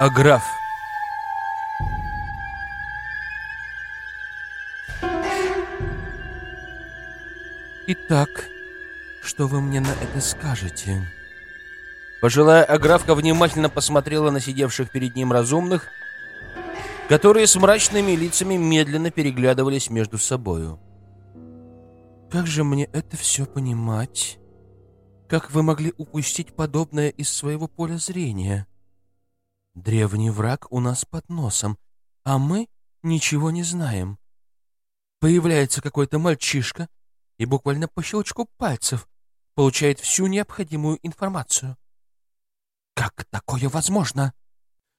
Аграф. Итак, что вы мне на это скажете? Пожилая Аграфка внимательно посмотрела на сидевших перед ним разумных, которые с мрачными лицами медленно переглядывались между собою. Как же мне это все понимать? Как вы могли упустить подобное из своего поля зрения? Древний враг у нас под носом, а мы ничего не знаем. Появляется какой-то мальчишка и буквально по щелчку пальцев получает всю необходимую информацию. Как такое возможно?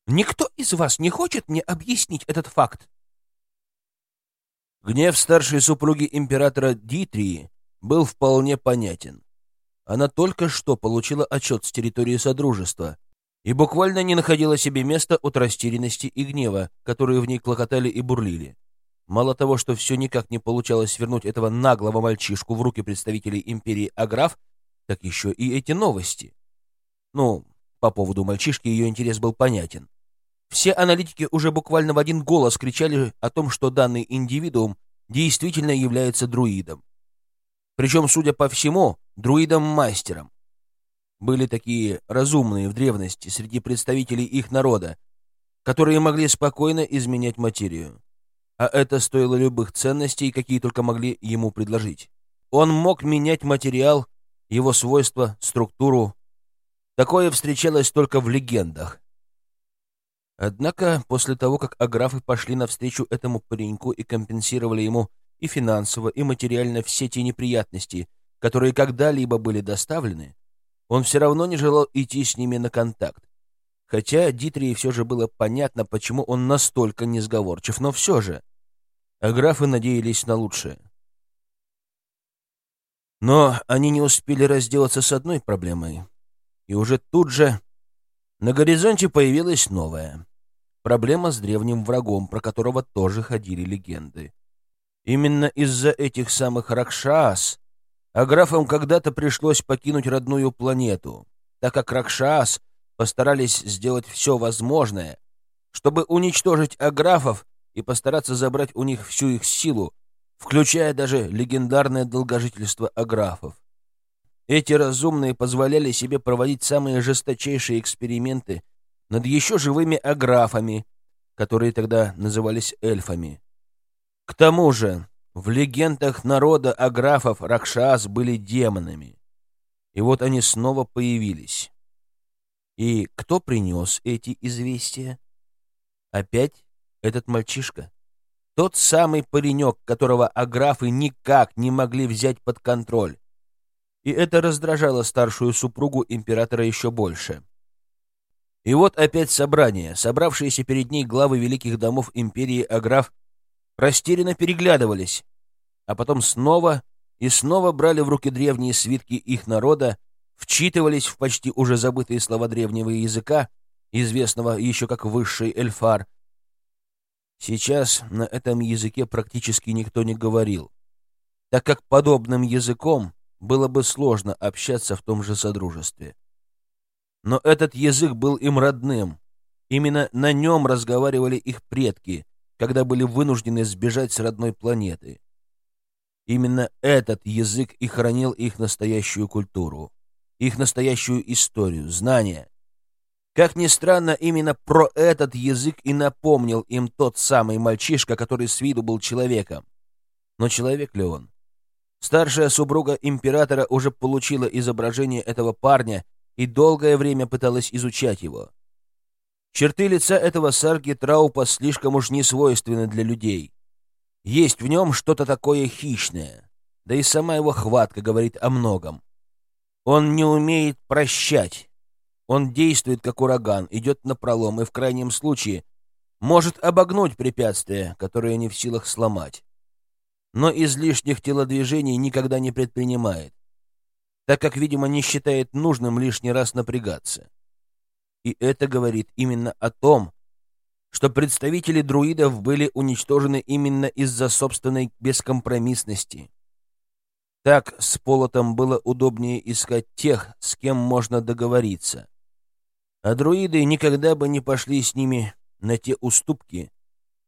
Никто из вас не хочет мне объяснить этот факт? Гнев старшей супруги императора Дитрии был вполне понятен. Она только что получила отчет с территории Содружества и буквально не находила себе места от растерянности и гнева, которые в ней клокотали и бурлили. Мало того, что все никак не получалось вернуть этого наглого мальчишку в руки представителей империи Аграф, так еще и эти новости. Ну, по поводу мальчишки ее интерес был понятен. Все аналитики уже буквально в один голос кричали о том, что данный индивидуум действительно является друидом. Причем, судя по всему, друидом-мастером. Были такие разумные в древности среди представителей их народа, которые могли спокойно изменять материю. А это стоило любых ценностей, какие только могли ему предложить. Он мог менять материал, его свойства, структуру. Такое встречалось только в легендах. Однако, после того, как аграфы пошли навстречу этому пареньку и компенсировали ему и финансово, и материально все те неприятности, которые когда-либо были доставлены, он все равно не желал идти с ними на контакт. Хотя Дитрии все же было понятно, почему он настолько несговорчив, но все же. А графы надеялись на лучшее. Но они не успели разделаться с одной проблемой. И уже тут же на горизонте появилась новая. Проблема с древним врагом, про которого тоже ходили легенды. Именно из-за этих самых Ракшас Аграфам когда-то пришлось покинуть родную планету, так как Ракшас постарались сделать все возможное, чтобы уничтожить Аграфов и постараться забрать у них всю их силу, включая даже легендарное долгожительство Аграфов. Эти разумные позволяли себе проводить самые жесточайшие эксперименты над еще живыми аграфами, которые тогда назывались эльфами. К тому же, в легендах народа аграфов Ракшас были демонами. И вот они снова появились. И кто принес эти известия? Опять этот мальчишка. Тот самый паренек, которого аграфы никак не могли взять под контроль. И это раздражало старшую супругу императора еще больше. И вот опять собрание. Собравшиеся перед ней главы великих домов империи Аграф растерянно переглядывались, а потом снова и снова брали в руки древние свитки их народа, вчитывались в почти уже забытые слова древнего языка, известного еще как высший эльфар. Сейчас на этом языке практически никто не говорил, так как подобным языком было бы сложно общаться в том же содружестве. Но этот язык был им родным. Именно на нем разговаривали их предки, когда были вынуждены сбежать с родной планеты. Именно этот язык и хранил их настоящую культуру, их настоящую историю, знания. Как ни странно, именно про этот язык и напомнил им тот самый мальчишка, который с виду был человеком. Но человек ли он? Старшая супруга императора уже получила изображение этого парня и долгое время пыталась изучать его. Черты лица этого Сарги Траупа слишком уж не свойственны для людей. Есть в нем что-то такое хищное, да и сама его хватка говорит о многом. Он не умеет прощать. Он действует как ураган, идет на пролом и в крайнем случае может обогнуть препятствия, которые не в силах сломать. Но излишних телодвижений никогда не предпринимает, так как, видимо, не считает нужным лишний раз напрягаться. И это говорит именно о том, что представители друидов были уничтожены именно из-за собственной бескомпромиссности. Так с Полотом было удобнее искать тех, с кем можно договориться. А друиды никогда бы не пошли с ними на те уступки,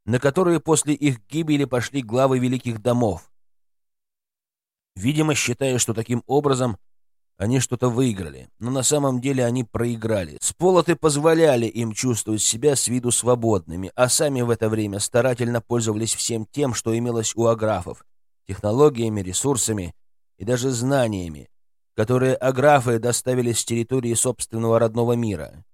на которые после их гибели пошли главы великих домов. Видимо, считая, что таким образом они что-то выиграли, но на самом деле они проиграли. Сполоты позволяли им чувствовать себя с виду свободными, а сами в это время старательно пользовались всем тем, что имелось у аграфов — технологиями, ресурсами и даже знаниями, которые аграфы доставили с территории собственного родного мира.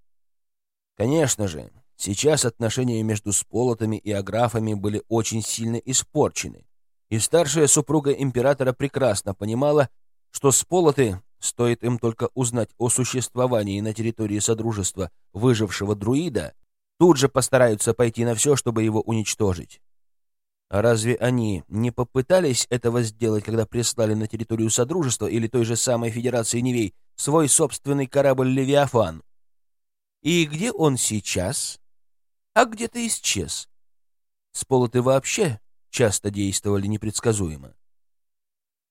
Конечно же, сейчас отношения между сполотами и аграфами были очень сильно испорчены, и старшая супруга императора прекрасно понимала, что сполоты Стоит им только узнать о существовании на территории Содружества выжившего друида, тут же постараются пойти на все, чтобы его уничтожить. А разве они не попытались этого сделать, когда прислали на территорию Содружества или той же самой Федерации Невей свой собственный корабль «Левиафан»? И где он сейчас? А где-то исчез. Сполоты вообще часто действовали непредсказуемо.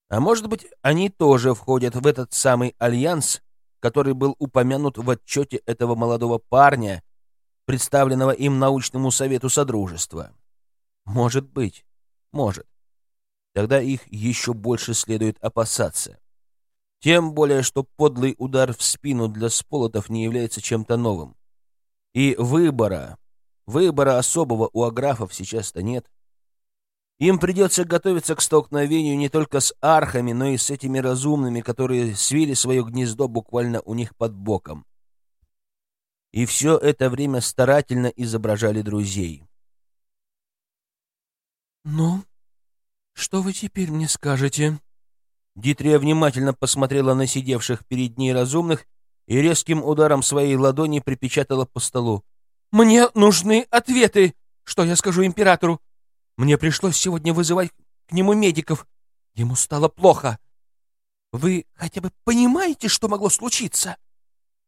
А может быть, они тоже входят в этот самый альянс, который был упомянут в отчете этого молодого парня, представленного им научному совету Содружества. Может быть, может. Тогда их еще больше следует опасаться. Тем более, что подлый удар в спину для сполотов не является чем-то новым. И выбора, выбора особого у аграфов сейчас-то нет. Им придется готовиться к столкновению не только с архами, но и с этими разумными, которые свили свое гнездо буквально у них под боком. И все это время старательно изображали друзей. «Ну, что вы теперь мне скажете?» Дитрия внимательно посмотрела на сидевших перед ней разумных и резким ударом своей ладони припечатала по столу. «Мне нужны ответы! Что я скажу императору? Мне пришлось сегодня вызывать к нему медиков. Ему стало плохо. Вы хотя бы понимаете, что могло случиться?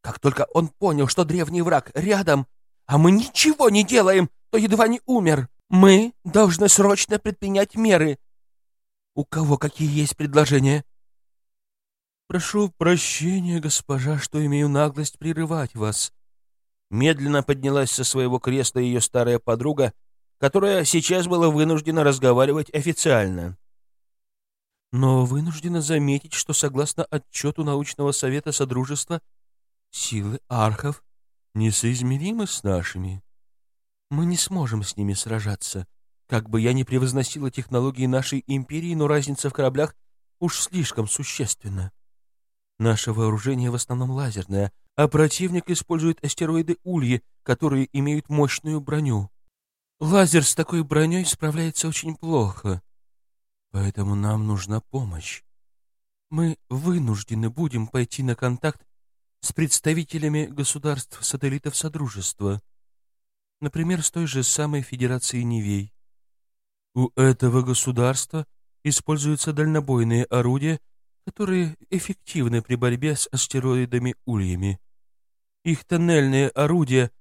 Как только он понял, что древний враг рядом, а мы ничего не делаем, то едва не умер. Мы должны срочно предпринять меры. У кого какие есть предложения? Прошу прощения, госпожа, что имею наглость прерывать вас. Медленно поднялась со своего кресла ее старая подруга которая сейчас была вынуждена разговаривать официально. Но вынуждена заметить, что согласно отчету научного совета Содружества, силы архов несоизмеримы с нашими. Мы не сможем с ними сражаться. Как бы я ни превозносила технологии нашей империи, но разница в кораблях уж слишком существенна. Наше вооружение в основном лазерное, а противник использует астероиды Ульи, которые имеют мощную броню. Лазер с такой броней справляется очень плохо, поэтому нам нужна помощь. Мы вынуждены будем пойти на контакт с представителями государств-сателлитов Содружества, например, с той же самой Федерацией Невей. У этого государства используются дальнобойные орудия, которые эффективны при борьбе с астероидами-ульями. Их тоннельные орудия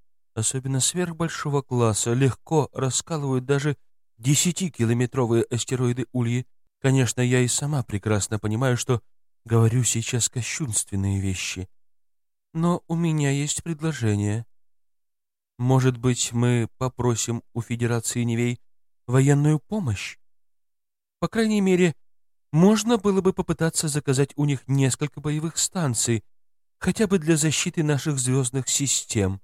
особенно сверхбольшого класса, легко раскалывают даже десятикилометровые астероиды Ульи. Конечно, я и сама прекрасно понимаю, что говорю сейчас кощунственные вещи. Но у меня есть предложение. Может быть, мы попросим у Федерации Невей военную помощь? По крайней мере, можно было бы попытаться заказать у них несколько боевых станций, хотя бы для защиты наших звездных систем.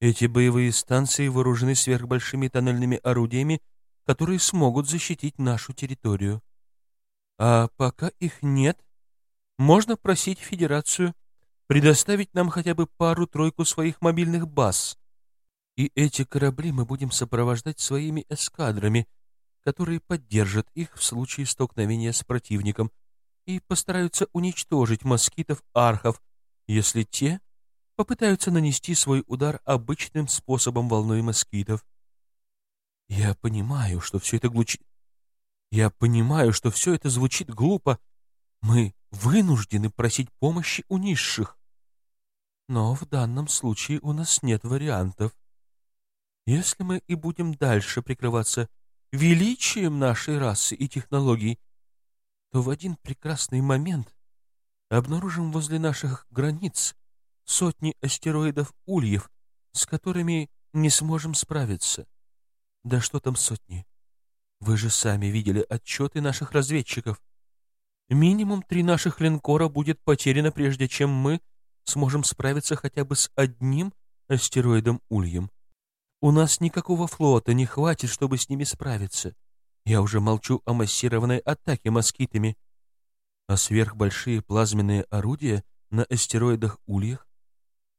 Эти боевые станции вооружены сверхбольшими тоннельными орудиями, которые смогут защитить нашу территорию. А пока их нет, можно просить Федерацию предоставить нам хотя бы пару-тройку своих мобильных баз. И эти корабли мы будем сопровождать своими эскадрами, которые поддержат их в случае столкновения с противником и постараются уничтожить москитов-архов, если те попытаются нанести свой удар обычным способом волной москитов. Я понимаю, что все это глучит. Я понимаю, что все это звучит глупо. Мы вынуждены просить помощи у низших. Но в данном случае у нас нет вариантов. Если мы и будем дальше прикрываться величием нашей расы и технологий, то в один прекрасный момент обнаружим возле наших границ сотни астероидов ульев, с которыми не сможем справиться. Да что там сотни? Вы же сами видели отчеты наших разведчиков. Минимум три наших линкора будет потеряно, прежде чем мы сможем справиться хотя бы с одним астероидом Ульем. У нас никакого флота не хватит, чтобы с ними справиться. Я уже молчу о массированной атаке москитами. А сверхбольшие плазменные орудия на астероидах Ульях?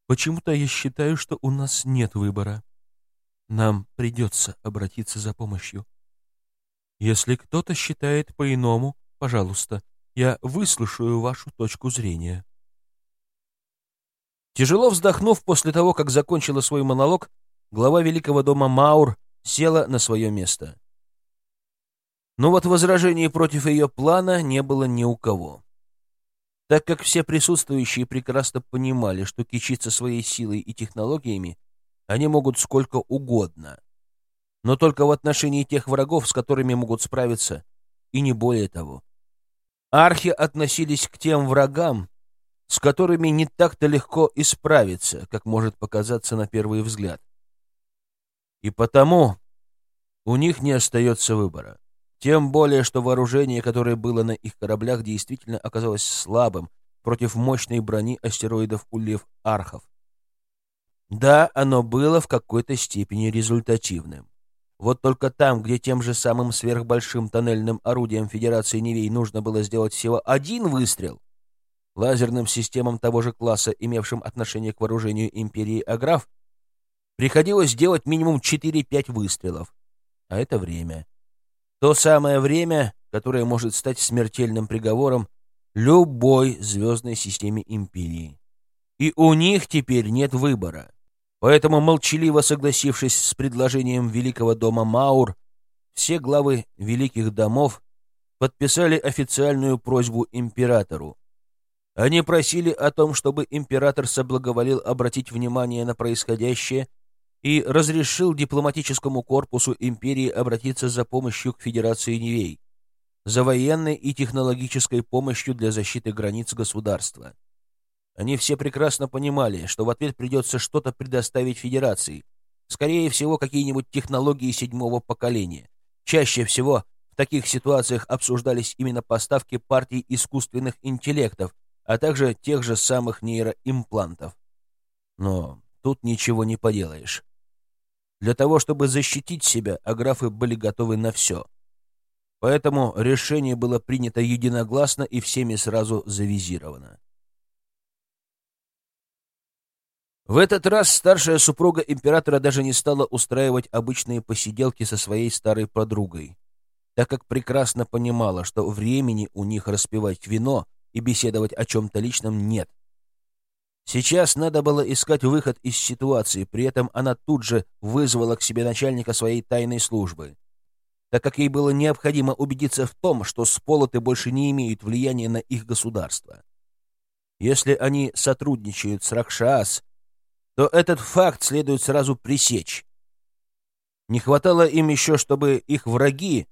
Почему-то я считаю, что у нас нет выбора. Нам придется обратиться за помощью. Если кто-то считает по-иному, пожалуйста, я выслушаю вашу точку зрения. Тяжело вздохнув после того, как закончила свой монолог, глава Великого дома Маур села на свое место. Но вот возражений против ее плана не было ни у кого. Так как все присутствующие прекрасно понимали, что кичиться своей силой и технологиями они могут сколько угодно, но только в отношении тех врагов, с которыми могут справиться, и не более того. Архи относились к тем врагам, с которыми не так-то легко исправиться, как может показаться на первый взгляд. И потому у них не остается выбора. Тем более, что вооружение, которое было на их кораблях, действительно оказалось слабым против мощной брони астероидов Ульев Архов. Да, оно было в какой-то степени результативным. Вот только там, где тем же самым сверхбольшим тоннельным орудием Федерации Невей нужно было сделать всего один выстрел, лазерным системам того же класса, имевшим отношение к вооружению Империи Аграф, приходилось делать минимум 4-5 выстрелов. А это время. То самое время, которое может стать смертельным приговором любой звездной системе Империи. И у них теперь нет выбора. Поэтому, молчаливо согласившись с предложением Великого дома Маур, все главы великих домов подписали официальную просьбу императору. Они просили о том, чтобы император соблаговолил обратить внимание на происходящее и разрешил дипломатическому корпусу империи обратиться за помощью к Федерации Невей, за военной и технологической помощью для защиты границ государства. Они все прекрасно понимали, что в ответ придется что-то предоставить Федерации. Скорее всего, какие-нибудь технологии седьмого поколения. Чаще всего в таких ситуациях обсуждались именно поставки партий искусственных интеллектов, а также тех же самых нейроимплантов. Но тут ничего не поделаешь. Для того, чтобы защитить себя, аграфы были готовы на все. Поэтому решение было принято единогласно и всеми сразу завизировано. В этот раз старшая супруга императора даже не стала устраивать обычные посиделки со своей старой подругой, так как прекрасно понимала, что времени у них распивать вино и беседовать о чем-то личном нет. Сейчас надо было искать выход из ситуации, при этом она тут же вызвала к себе начальника своей тайной службы, так как ей было необходимо убедиться в том, что сполоты больше не имеют влияния на их государство. Если они сотрудничают с Ракшас, то этот факт следует сразу пресечь. Не хватало им еще, чтобы их враги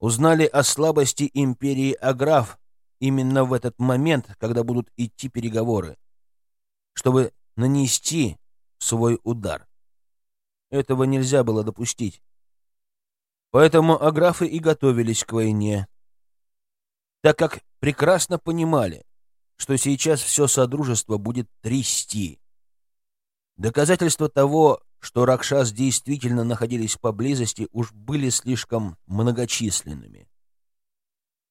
узнали о слабости империи Аграф именно в этот момент, когда будут идти переговоры, чтобы нанести свой удар. Этого нельзя было допустить. Поэтому аграфы и готовились к войне, так как прекрасно понимали, что сейчас все Содружество будет трясти. Доказательства того, что Ракшас действительно находились поблизости, уж были слишком многочисленными.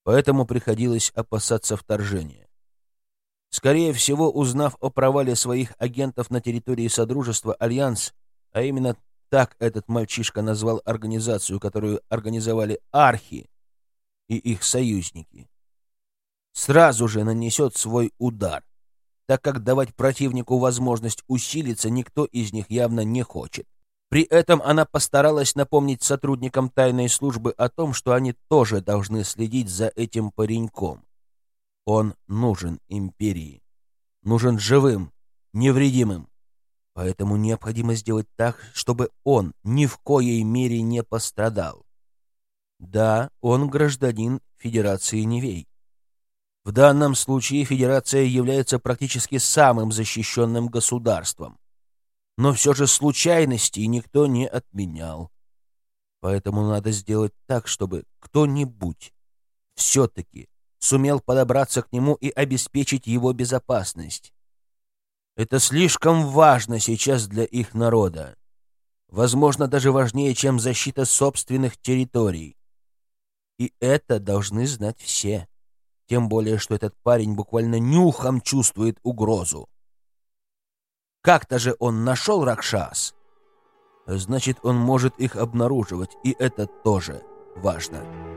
Поэтому приходилось опасаться вторжения. Скорее всего, узнав о провале своих агентов на территории Содружества, Альянс, а именно так этот мальчишка назвал организацию, которую организовали архи и их союзники, сразу же нанесет свой удар так как давать противнику возможность усилиться никто из них явно не хочет. При этом она постаралась напомнить сотрудникам тайной службы о том, что они тоже должны следить за этим пареньком. Он нужен империи. Нужен живым, невредимым. Поэтому необходимо сделать так, чтобы он ни в коей мере не пострадал. Да, он гражданин Федерации Невей. В данном случае Федерация является практически самым защищенным государством. Но все же случайностей никто не отменял. Поэтому надо сделать так, чтобы кто-нибудь все-таки сумел подобраться к нему и обеспечить его безопасность. Это слишком важно сейчас для их народа. Возможно, даже важнее, чем защита собственных территорий. И это должны знать все. Тем более, что этот парень буквально нюхом чувствует угрозу. Как-то же он нашел Ракшас. Значит, он может их обнаруживать, и это тоже важно.